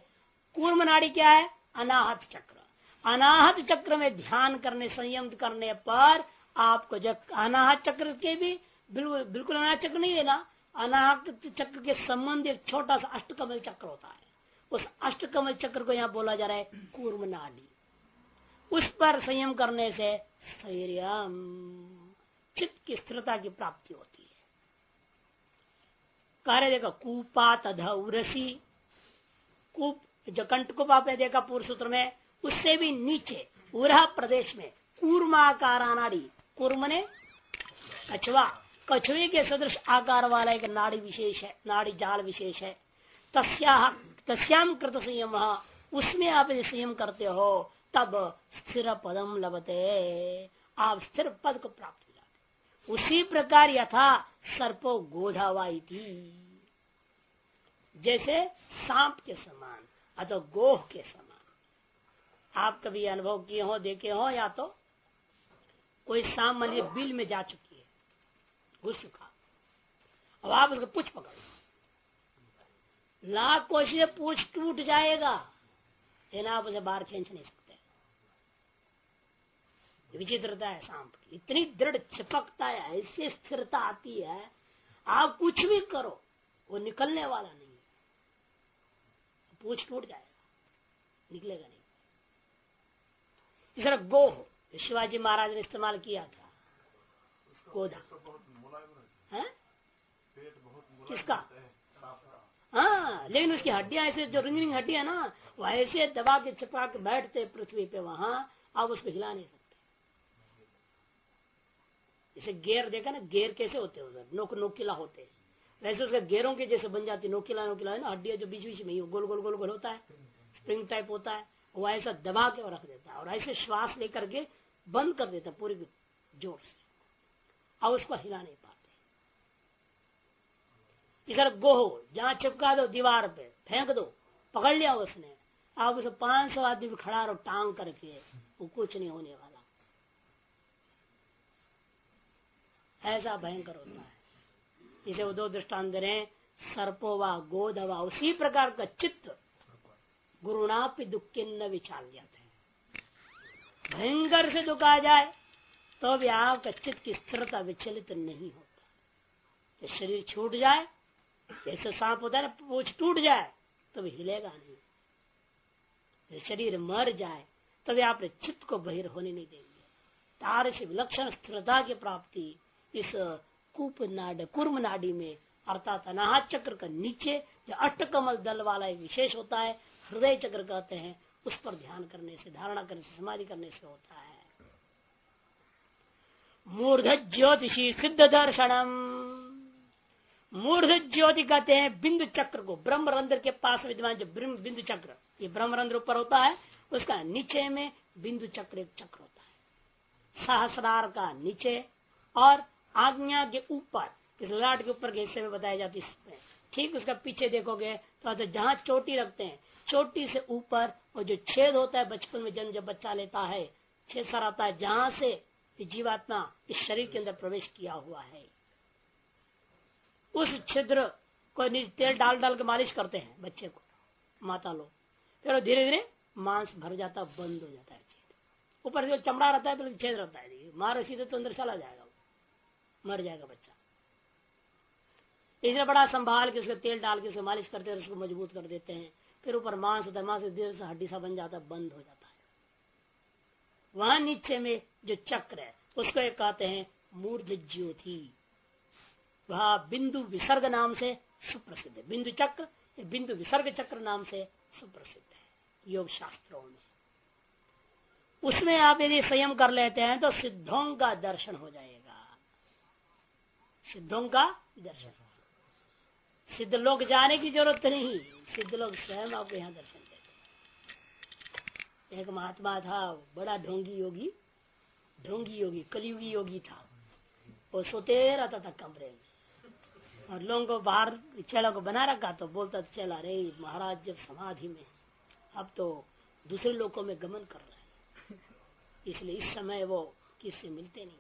कूर्म नाड़ी क्या है? अनाहत चक्र। अनाहत चक्र में ध्यान करने, संयम करने पर आपको जब अनाहत चक्र के भी बिल्कुल बिल्कुल अनाहत चक्र नहीं लेना अनाहत चक्र के संबंध एक छोटा सा अष्टकमल चक्र होता है। उस अष्टकमल चक्र को यहाँ बोला जा रहा है कूर्म नाड़ी। उस पर संयम करने से स्थैर्यम, चित्त की स्थिरता की प्राप्ति होती है। कार्य देखा, कूपा कूपात उसी कूप, जो कंटकुप आपने देखा पूर्व सूत्र में, उससे भी नीचे उरा प्रदेश में कूर्माकारा नाड़ी कूर्म ने कछुआ कछुए के सदृश आकार वाला एक नाड़ी विशेष है, नाड़ी जाल विशेष है। तस्या तस्याम कृत संयम, उसमें आप संयम करते हो तब स्थिर पदम लबते आप स्थिर पद को प्राप्त हो जाते। उसी प्रकार यथा सर्पो गोधावाई थी जैसे सांप के समान, अथवा गोह के समान। आप कभी अनुभव किए हो, देखे हो, या तो कोई सांप मान बिल में जा चुकी है, घुस चुका। अब आप उसको पूछ पकड़ो। लाख कोशिश, पूछ टूट जाएगा। लेकिन आप उसे बाहर खींच नहीं सकते। विचित्रता है सांप की। इतनी दृढ़ चिपकता है, ऐसी स्थिरता आती है, आप कुछ भी करो, वो निकलने वाला नहीं है। पूछ टूट जाएगा, निकलेगा नहीं। इस गो शिवाजी महाराज ने इस्तेमाल किया था। गोधा है? किसका? हाँ लेकिन उसकी हड्डियाँ ऐसे, जो रिंग रिंग हड्डियाँ ना, वो ऐसे दबा के छिपा के बैठते पृथ्वी पे, वहाँ आप उसको हिला नहीं सकते। जैसे गेर, देखा ना, गेर कैसे होते उधर? नोक, नोकिला होते हैं। वैसे उसके गेरों के जैसे बन जाती नोकिला नोकिला, है ना? हड्डियाँ जो बीच बीच में गोल गोल गोल गोल होता है, स्प्रिंग टाइप होता है, वो ऐसा दबा के रख देता है और ऐसे श्वास लेकर के बंद कर देता है पूरी ज़ोर से। अब उसको हिला नहीं पाते। इधर गोह, जहाँ चिपका दो दीवार पे, फेंक दो, पकड़ लिया उसने। अब उसे पाँच सौ आदमी भी खड़ा रहो टांग करके, वो कुछ नहीं होने वाला। ऐसा भयंकर होता है। इसे वो दो दृष्टान दे रहे सर्पोवा गोधवा उसी प्रकार का चित्त गुरुनापि दुख न विचार जाते हैं। भयंकर से दुख आ जाए तो भी आपका चित्त की स्थिरता विचलित नहीं होता। तो शरीर छूट जाए, जैसे सांप होता है ना, पूछ टूट जाए तो भी हिलेगा नहीं। शरीर मर जाए, तभी आप चित्त को बहिर होने नहीं देंगे। तार से विलक्षण स्थिरता की प्राप्ति इस कूप नाड, कुर्म नाडी में, अर्थात अनाहत चक्र का नीचे, जो अष्टकमल दल वाला एक विशेष होता है, हृदय चक्र कहते हैं, उस पर ध्यान करने से, धारणा करने से, समाधि करने से होता है। मूर्ध ज्योतिषी सिद्ध दर्शनम। मूर्ध ज्योति कहते हैं, बिंदु चक्र को, ब्रह्मरंध्र के पास विद्यमान जो बिंदु चक्र, ये ब्रह्मरंध्र ऊपर होता है, उसका नीचे में बिंदु चक्र एक चक्र होता है। सहस्रार का नीचे, और आज्ञा के ऊपर, इस लाट के ऊपर के हिस्से में बताया जाती है ठीक उसका पीछे देखोगे तो जहाँ चोटी रखते हैं, चोटी से ऊपर और जो छेद होता है बचपन में जन्म जब बच्चा लेता है, छेद सर आता है जहाँ से जीवात्मा इस शरीर के अंदर प्रवेश किया हुआ है। उस छिद्र को तेल डाल डाल के मालिश करते हैं बच्चे को, माता लोग। फिर धीरे धीरे मांस भर जाता, बंद हो जाता है छेद। ऊपर से जो चमड़ा रहता है तो छेद रहता है। मार सीधे तो अंदर चला जाएगा। मर जाएगा बच्चा। इसलिए बड़ा संभाल के उसको तेल डाल के उसको मालिश करते हैं उसको मज़बूत कर देते हैं। फिर ऊपर मांस होता है, मांस धीरे से हड्डी सा बन जाता है, बंद हो जाता है। वहाँ नीचे में जो चक्र है, उसको एक कहते हैं मूर्ध ज्योति। वह बिंदु विसर्ग नाम से सुप्रसिद्ध है। बिंदु चक्र बिंदु विसर्ग चक्र नाम से सुप्रसिद्ध है, योग शास्त्रों में। उसमें आप यदि संयम कर लेते हैं तो सिद्धों का दर्शन हो जाएगा। सिद्धों का दर्शन। सिद्ध लोग जाने की ज़रूरत नहीं। सिद्ध लोग स्वयं आपको यहाँ दर्शन देते एक महात्मा था, बड़ा ढोंगी योगी। ढोंगी योगी, कलयुगी योगी था। वो सोते रहता था कमरे में। और लोगों को बाहर चेला को बना रखा तो बोलता चला रे महाराज, जब समाधि में अब तो दूसरे लोगों में गमन कर रहे हैं। इसलिए इस समय वो किससे मिलते नहीं।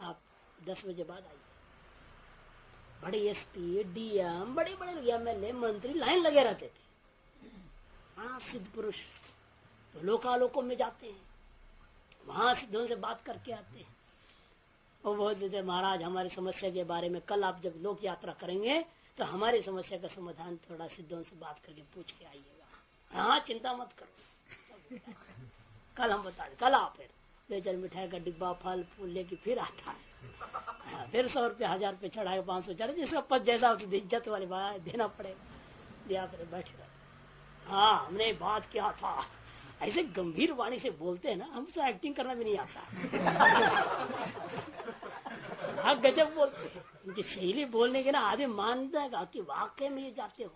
आप दस बजे बाद आइए। बड़े एस पी डीएम बड़े बड़े एमएलए मंत्री लाइन लगे रहते थे। हाँ सिद्ध पुरुष तो लोकालोकों में जाते हैं। वहाँ सिद्धों से बात करके आते हैं। वो बोल देते महाराज, हमारी समस्या के बारे में कल आप जब लोक यात्रा करेंगे तो हमारी समस्या का समाधान थोड़ा सिद्धों से बात करके पूछ के आइएगा। हाँ चिंता मत करो। कल हम बता दें, कल आप फिर। बेचल मिठाई का डिब्बा फल फूल लेके फिर आता है। हाँ, फिर सौ रुपया हज़ार रुपये चढ़ाए पाँच सौ चढ़े जिसका पद जैसा उसकी इज़्ज़त वाली बात देना पड़ेगा दिया फिर बैठे रहे। हाँ हमने बात किया था। ऐसे गंभीर वाणी से बोलते हैं ना हम तो एक्टिंग करना भी नहीं आता। हाँ गजब बोलते उनकी शैली बोलने के ना आदमी मानता है कि वाकई में ये जाते हो।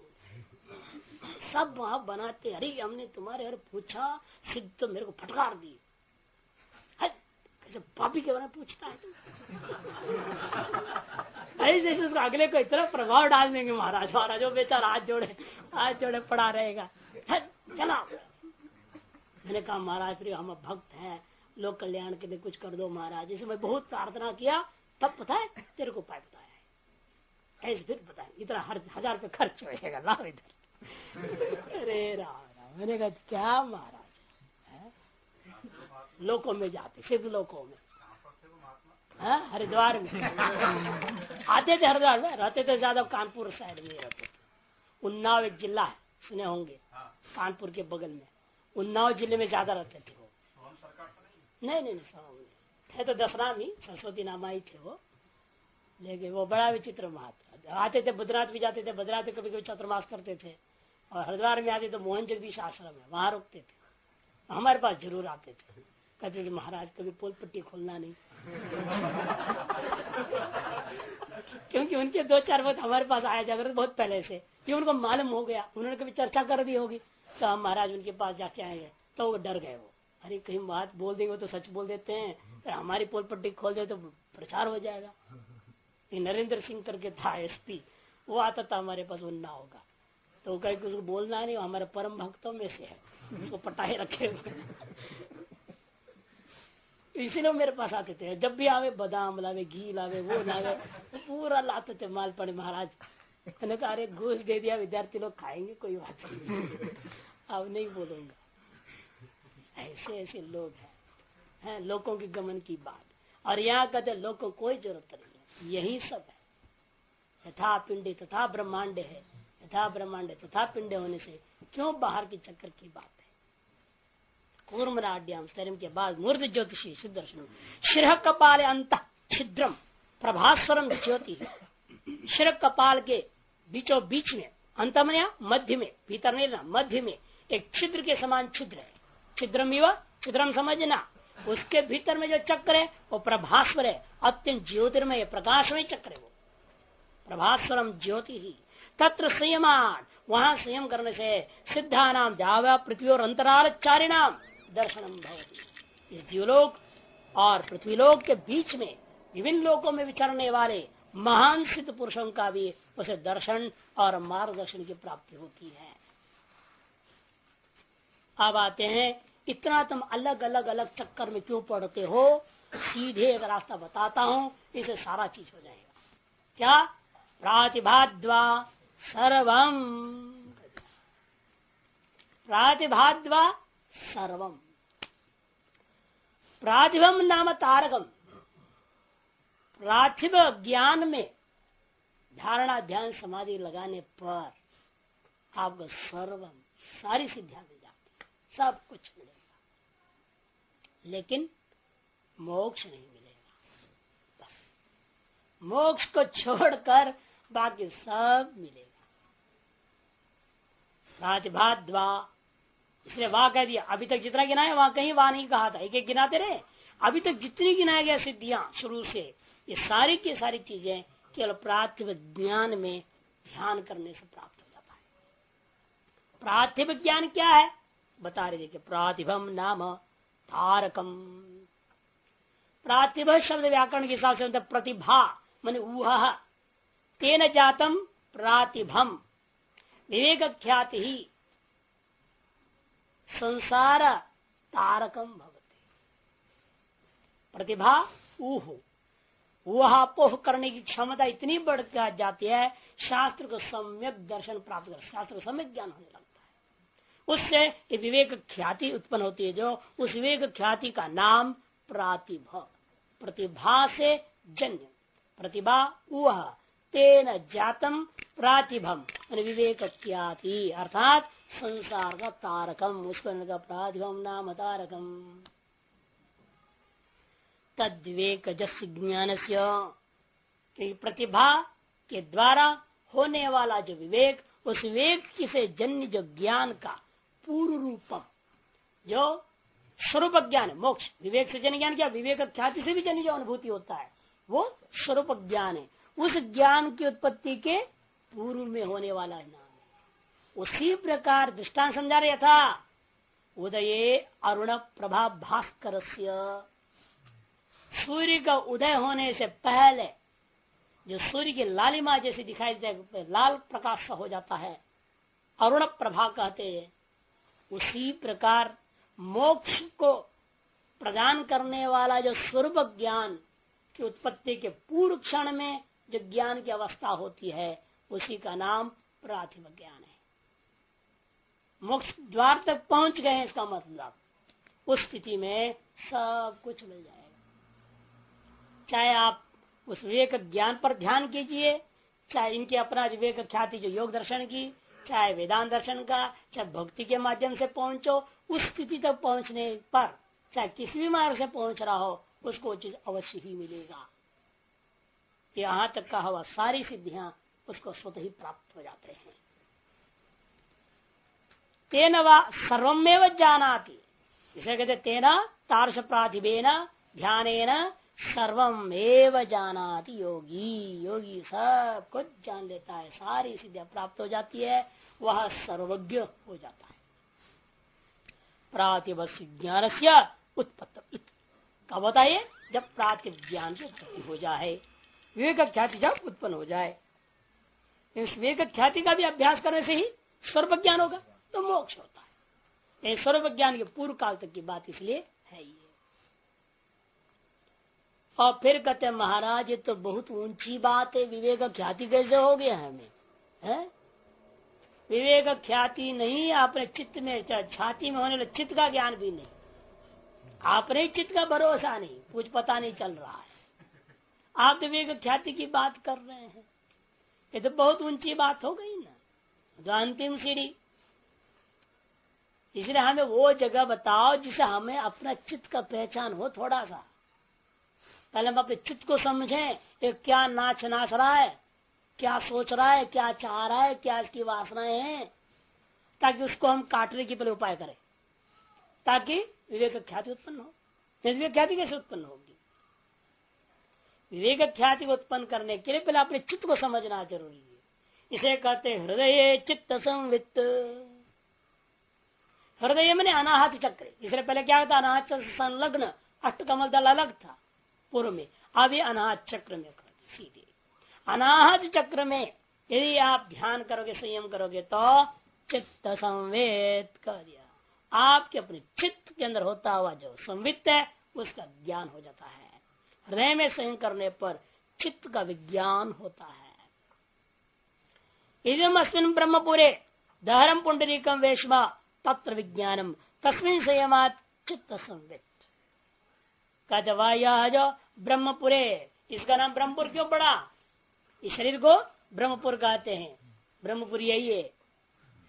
सब वहाँ बनाते अरे हमने तुम्हारे अरे पूछा सिद्ध तो मेरे को फटकार दी। कैसे पापी के बारे में पूछता है ऐसे उसको अगले को इतना प्रभाव डाल देंगे महाराज महाराज बेचारा, हाथ जोड़े हाथ जोड़े, पड़ा रहेगा। चला मैंने कहा, महाराज, फिर हम भक्त हैं। लोक कल्याण के लिए कुछ कर दो महाराज। इसे मैं बहुत प्रार्थना किया। तब पता है, तेरे को उपाय बताया है। ऐसे फिर बताया इतना हर, हज़ार रुपये खर्च होएगा लाभ इधर। अरे राम। मैंने कहा, क्या महाराज? लोकों में जाते सिद्ध लोकों में। हाँ, हरिद्वार में। आते थे हरिद्वार में रहते थे ज़्यादा कानपुर साइड में रहते। थे उन्नाव एक जिला है सुने होंगे? कानपुर के बगल में। उन्नाव ज़िले में ज़्यादा रहते थे वो। नहीं नहीं नहीं थे तो दसराम ही सरस्वती नामा ही थे वो। लेकिन वो बड़ा विचित्र महात्मा आते थे बद्रनाथ भी जाते थे बद्रनाथ कभी कभी चतुर्मास करते थे। और हरिद्वार में आते तो मोहन जगदीश आश्रम है वहाँ रुकते थे। हमारे पास ज़रूर आते थे। कहते थे महाराज कभी पोल पट्टी खोलना नहीं। क्योंकि उनके दो चार वक्त हमारे पास आया जाकर बहुत पहले से। कि उनको मालूम हो गया उन्होंने कभी चर्चा कर दी होगी। तो हम महाराज उनके पास जाके आएँगे तो वो डर गए वो। अरे कहीं बात बोल देंगे तो सच बोल देते हैं तो हमारी पोल पट्टी खोल दे तो प्रचार हो जाएगा। नरेंद्र सिंह करके था एसपी वो आता था हमारे पास उन्ना होगा। तो कहीं उसको बोलना नहीं हमारे परम भक्तों में से है। उसको पटाए रखे इसीलिए मेरे पास आते थे। जब भी आवे, बादाम लावे, घी लावे, वो लावे, पूरा लाते थे माल पड़े महाराज। मैंने कहा, अरे, घूस दे दिया, विद्यार्थी लोग खाएँगे, कोई बात नहीं। अब नहीं बोलूँगा। ऐसे ऐसे लोग हैं। हैं, लोगों के गमन की बात। और यहाँ कहते लोग को कोई ज़रूरत नहीं है। यही सब है। यथा पिंड, तथा ब्रह्मांड है। यथा ब्रह्मांड, तथा पिंड होने से क्यों बाहर के चक्कर की बात है? कूर्मराड्याम स्तरम के बाद मूर्ति ज्योतिषी शुद्ध दर्शन श्रह कपाल अंत छिद्रम प्रभास्वरम ज्योति। श्र कपाल के बीचों बीच में अंत मध्य में भीतर नहीं ना मध्य में एक छिद्र के समान छिद्र है। छिद्रम युवा छिद्रम समझना। उसके भीतर में जो चक्र है, वो प्रभास्वर है। अत्यंत ज्योतिर्मय, प्रकाशमय चक्र है वो। प्रभास्वरम ज्योति। ही तत्र संयमान, वहाँ संयम करने से सिद्धा नाम जावा, पृथ्वी और अंतराल चारिणाम दर्शनम भवती। इस द्व्यूलोक और पृथ्वीलोक के बीच में विभिन्न लोकों में विचरने वाले महान सिद्ध पुरुषों का भी उसे दर्शन और मार्गदर्शन की प्राप्ति होती है। अब आते हैं, इतना तुम अलग अलग अलग चक्कर में क्यों पढ़ते हो? सीधे एक रास्ता बताता हूँ, इसे सारा चीज़ हो जाएगा। क्या? प्रातिभाद्वा सर्वम। प्रातिभाद्वा सर्वम। प्रातिभम नाम तारकम। प्राथिव ज्ञान में धारणा ध्यान समाधि लगाने पर आपको सर्वम, सारी सिद्धियाँ मिल जाती सब कुछ मिलेगा। लेकिन मोक्ष नहीं मिलेगा। बस। मोक्ष को छोड़कर बाकी सब मिलेगा। प्रातिभाद्वा इसलिए वहाँ कह दिया, अभी तक जितना गिनाया, वहाँ कहीं वहाँ नहीं कहा था। एक एक गिनाते रहे। अभी तक जितनी गिनाया गया सिद्धियाँ शुरू से, ये सारी की सारी चीज़ें केवल प्राथिव ज्ञान में ध्यान करने से प्राप्त हो जाता है। प्राथिव ज्ञान क्या है? बता रहे देखिए प्रातिभम नाम तारकम। प्रातिभ शब्द व्याकरण के हिसाब से प्रतिभा, मन ऊह। तेन जातम प्रातिभम विवेक ख्याति ही संसार तारकम भवती। प्रतिभा ऊह। वह पोह करने की क्षमता इतनी बढ़ जाती है, शास्त्र को सम्यक दर्शन प्राप्त कर, शास्त्र को सम्यक ज्ञान होने लगता है। उससे विवेक ख्याति उत्पन्न होती है जो, उस विवेक ख्याति का नाम प्रातिभा। प्रतिभा से जन्य। प्रतिभा वह तेन जातम प्रातिभम विवेक अर्थात संसार का तारकम उसको प्रातिभम नाम तारकम। तद्विवेक जस ज्ञान से प्रतिभा के द्वारा होने वाला जो विवेक, उस विवेक से जन्य जो ज्ञान का पूर्व रूपम जो स्वरूप ज्ञान, मोक्ष। विवेक से जन ज्ञान क्या? विवेक ख्याति से भी जन्य जो अनुभूति होता है, वो स्वरूप ज्ञान है। उस ज्ञान की उत्पत्ति के पूर्व में होने वाला नाम है। उसी प्रकार दृष्टान समझा रहे था। उदय अरुण प्रभा भास्कर सूर्य का उदय होने से पहले जो सूर्य की लालिमा जैसे दिखाई दे, लाल प्रकाश हो जाता है, अरुण प्रभा कहते हैं। उसी प्रकार मोक्ष को प्रदान करने वाला जो स्वरूप ज्ञान की उत्पत्ति के पूर्व क्षण में जो ज्ञान की अवस्था होती है, उसी का नाम प्राथिम ज्ञान है। मोक्ष द्वार तक पहुँच गए इसका मतलब उस स्थिति में सब कुछ मिल जाएगा। चाहे आप उस विवेक ज्ञान पर ध्यान कीजिए, चाहे इनके अपना विवेक ख्याति, जो योग दर्शन की, चाहे वेदांत दर्शन का, चाहे भक्ति के माध्यम से पहुंचो, उस स्थिति तक पहुँचने पर, चाहे किसी भी मार्ग से पहुँच रहा हो, उसको चीज़ अवश्य ही मिलेगा। यहाँ तक का हुआ सारी सिद्धियाँ उसको स्वतः ही प्राप्त हो जाते हैं। तेन सर्वमेव जानाति। इसे कहते तेना तारस प्रातिभेन ध्यान सर्वम एव जानाति योगी। योगी सब कुछ जान लेता है, सारी सिद्धियाँ प्राप्त हो जाती है, वह सर्वज्ञ हो जाता है। प्रातिभ ज्ञान से उत्पत्त कब बताइए? जब प्रातिभ ज्ञान की उत्पत्ति हो जाए। विवेक ख्याति जब उत्पन्न हो जाए। इस विवेक ख्याति का भी अभ्यास करने से ही सर्व ज्ञान होगा तो मोक्ष होता है। सर्व ज्ञान के पूर्व काल तक की बात इसलिए है ये और फिर कहते महाराज, ये तो बहुत ऊँची बात है विवेक ख्याति कैसे हो गया हमें? है? विवेक ख्याति नहीं, आपने चित्त में, छाती में होने वाले चित्त का ज्ञान भी नहीं। आपने चित्त का भरोसा नहीं, कुछ पता नहीं चल रहा है। आप तो विवेक ख्याति की बात कर रहे हैं, ये तो बहुत ऊँची बात हो गई ना। तो अंतिम सीढ़ी इसलिए हमें वो जगह बताओ जिसे हमें अपना चित्त का पहचान हो थोड़ा सा। पहले हम अपने चित्त को समझें, ये क्या नाच नाच रहा है, क्या सोच रहा है, क्या चाह रहा है, क्या इसकी वासनाएँ हैं, ताकि उसको हम काटने की पहले उपाय करें, ताकि विवेक ख्याति उत्पन्न हो। विवेक ख्याति कैसे उत्पन्न होगी? विवेक ख्याति को उत्पन्न करने के लिए पहले अपने चित्त को समझना ज़रूरी है। इसे कहते हृदय चित्त संवित हृदय में अनाहत चक्र। इसलिए पहले क्या होता, अनाहत चक्र संलग्न अष्ट कमल दल अलग था, पूर्व में। अब ये अनाहत चक्र में सीधे। अनाहत चक्र में यदि आप ध्यान करोगे, संयम करोगे तो चित्त संवेद कर दिया। आपके अपने चित्त के अंदर होता हुआ जो संवित है, उसका ज्ञान हो जाता है। हृदय में संयम करने पर चित्त का विज्ञान होता है। इधम अस्मिन ब्रह्मपुरे दहरम पुंडरीकम वेशमा तत्र विज्ञानम तस्मिन संयमात चित्त संवित का जो ब्रह्मपुरे, इसका नाम ब्रह्मपुर क्यों पड़ा? इस शरीर को ब्रह्मपुर कहते हैं। ब्रह्मपुरी यही है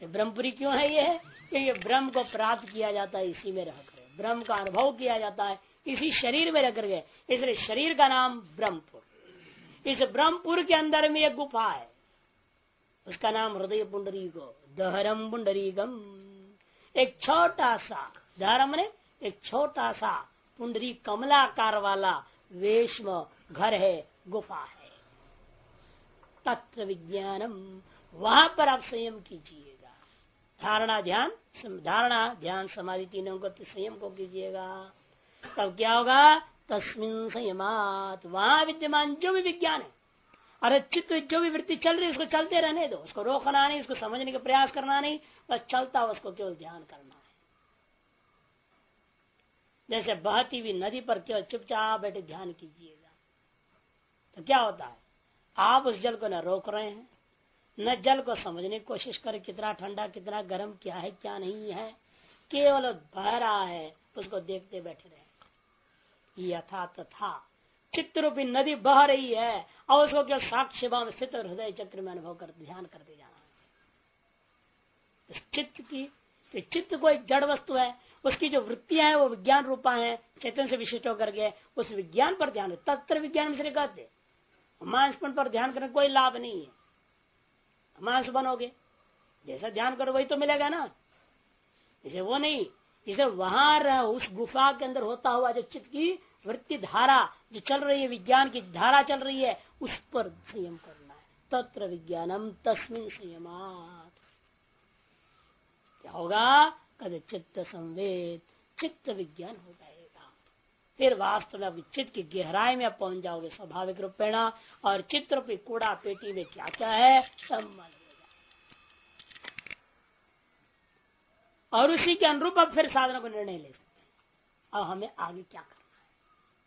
ब्रह्मपुरी क्यों है ये? क्योंकि ब्रह्म को प्राप्त किया जाता है, इसी में रहकर ब्रह्म का अनुभव किया जाता है इसी शरीर में रह गए इसलिए शरीर का नाम ब्रह्मपुर। इस ब्रह्मपुर के अंदर में एक गुफा है। उसका नाम हृदय पुंडरी को दहरम पुंडरीगम एक छोटा सा धर्म ने एक छोटा सा पुंडरी कमलाकार वाला वेश्म घर है, गुफा है। तत्व विज्ञानम, वहाँ पर आप संयम कीजिएगा। धारणा ध्यान धारणा ध्यान समाधि तीनों को तो संयम को कीजिएगा। तब क्या होगा? तस्मिन संयमात। वहाँ विद्यमान जो भी विज्ञान है अरे चित्त जो भी वृत्ति चल रही है, उसको चलते रहने दो। उसको रोकना नहीं, उसको समझने का प्रयास करना नहीं, बस चलता उसको केवल ध्यान करना है। जैसे बहती हुई नदी पर केवल चुपचाप बैठे ध्यान कीजिएगा। तो क्या होता है? आप उस जल को न रोक रहे हैं, न जल को समझने की कोशिश करें, कितना ठंडा, कितना गर्म, क्या है, क्या नहीं है। केवल बह रहा है, उसको देखते बैठे रहे। यथा तथा चित्रूपी नदी बह रही है और उसको केवल साक्ष्य भाव स्थित हृदय चक्र में अनुभव कर, ध्यान करते जाना। चित्त की तो चित्त को एक जड़ वस्तु है, उसकी जो वृत्तियाँ है, वो विज्ञान रूपा है, चेतन से विशिष्ट होकर के उस विज्ञान पर ध्यान तत्व विज्ञान मिश्र कहते मांसपन पर ध्यान करने कोई लाभ नहीं है। मांस बनोगे, जैसा ध्यान करो वही तो मिलेगा ना। इसे वो नहीं इसे वहाँ रह, उस गुफा के अंदर होता हुआ जो चित्त की वृत्ति धारा, जो चल रही है, विज्ञान की धारा चल रही है, उस पर संयम करना है। तत्र विज्ञानम तस्मिन संयमात। क्या होगा? कद चित्त संवेद, चित्त विज्ञान हो जाएगा। फिर वास्तव में चित्त की गहराई में पहुँच जाओगे, स्वाभाविक रूपेण, और चित्र पे कूड़ा पेटी में क्या क्या है? सब और उसी के अनुरूप अब फिर साधना को निर्णय ले सकते हैं। अब हमें आगे क्या करना है?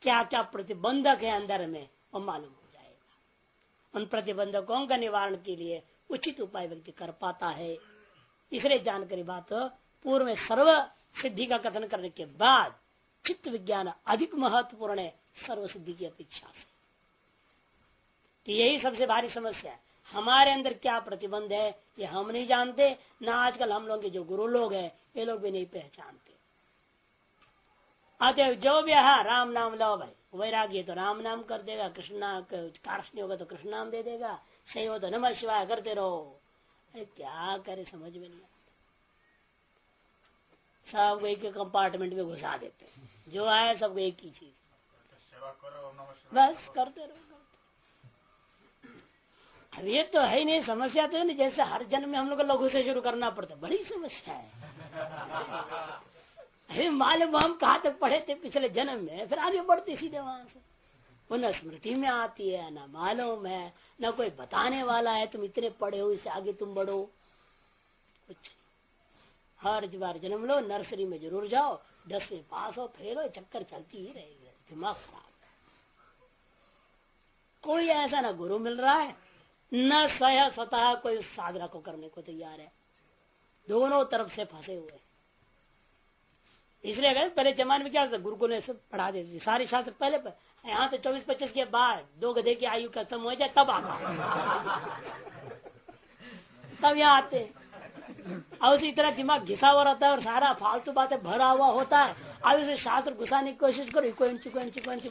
क्या क्या प्रतिबंधक है अंदर में? वो मालूम हो जाएगा। उन प्रतिबंधकों का निवारण के लिए उचित उपाय व्यक्ति कर पाता है। इसलिए जानकारी बात पूर्व में सर्व सिद्धि का कथन करने के बाद चित्त विज्ञान अधिक महत्वपूर्ण है, सर्व सिद्धि की अपेक्षा से। तो यही सबसे भारी समस्या है। हमारे अंदर क्या प्रतिबंध है ये हम नहीं जानते ना आजकल हम लोग के जो गुरु लोग हैं ये लोग भी नहीं पहचानते। अतः जो भी है राम नाम लो भाई। वैराग्य तो राम नाम कर देगा कृष्ण कारष्णी होगा तो कृष्ण नाम दे देगा सही हो तो नमः शिवाय करते रहो। क्या करे समझ में नहीं सब एक कंपार्टमेंट में घुसा देते जो आए सब एक ही चीज़। बस करते रहो। अब ये तो है ही नहीं, समस्या तो नहीं, जैसे हर जन्म में हम लोग लघु से शुरू करना पड़ता बड़ी समस्या है। अरे मालूम हम कहा तक पढ़े थे पिछले जन्म में, फिर आगे बढ़ते सीधे वहाँ से। वो न स्मृति में आती है, न मालूम है, न कोई बताने वाला है, तुम इतने पढ़े हो, इससे आगे तुम बढ़ो। कुछ हर बार जन्म लो, नर्सरी में ज़रूर जाओ, दस में पास हो, फेल हो, चक्कर चलती ही रहेगी, दिमाग खराब कोई ऐसा ना गुरु मिल रहा है न सह स्वतः कोई साधना को करने को तैयार है। दोनों तरफ़ से फंसे हुए। इसलिए अगर पहले जमाने में क्या होता गुरुकुल ने सब पढ़ा देते सारे शास्त्र पहले पर यहाँ से चौबीस पच्चीस के बाद दो गधे की आयु खत्म हो जाए, तब आता। तब यहाँ आते। और उसी तरह दिमाग घिसा हुआ रहता है और सारा फालतू बातें भरा हुआ होता है। अब इसे शास्त्र घुसाने की कोशिश करो, इको इंच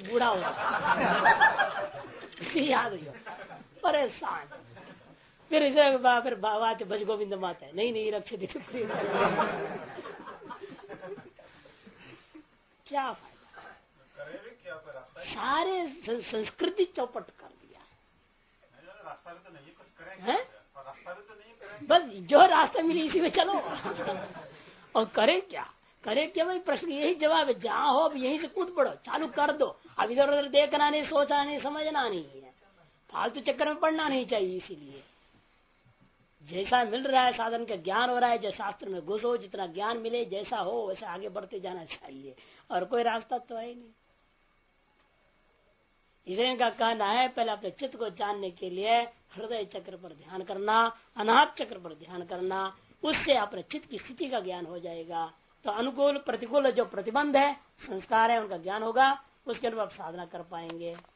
बूढ़ा हो याद हो परेशान। फिर इसे फिर बाबा भज गोविंद माता है। नहीं नहीं, रक्षित क्या फ़ायदा? सारे संस्कृति चौपट कर दिया है। बस जो रास्ता मिले इसी में चलो। और करे क्या? करे क्या? भाई, प्रश्न यही जवाब है। जहाँ हो, अब यहीं से कूद पड़ो। चालू कर दो। अब इधर उधर देखना नहीं, सोचना नहीं, समझना नहीं है। फालतू चक्कर में पढ़ना नहीं चाहिए, इसीलिए। जैसा मिल रहा है साधन का ज्ञान हो रहा है जो शास्त्र में घुसो जितना ज्ञान मिले, जैसा हो, वैसे आगे बढ़ते जाना चाहिए। और कोई रास्ता तो है नहीं। इसलिए का कहना है, पहले अपने चित्त को जानने के लिए हृदय चक्र पर ध्यान करना, अनाथ चक्र पर ध्यान करना, उससे अपने चित्त की स्थिति का ज्ञान हो जाएगा। तो अनुकूल, प्रतिकूल जो प्रतिबंध है, संस्कार है, उनका ज्ञान होगा, उसके अनुरूप साधना कर पाएँगे।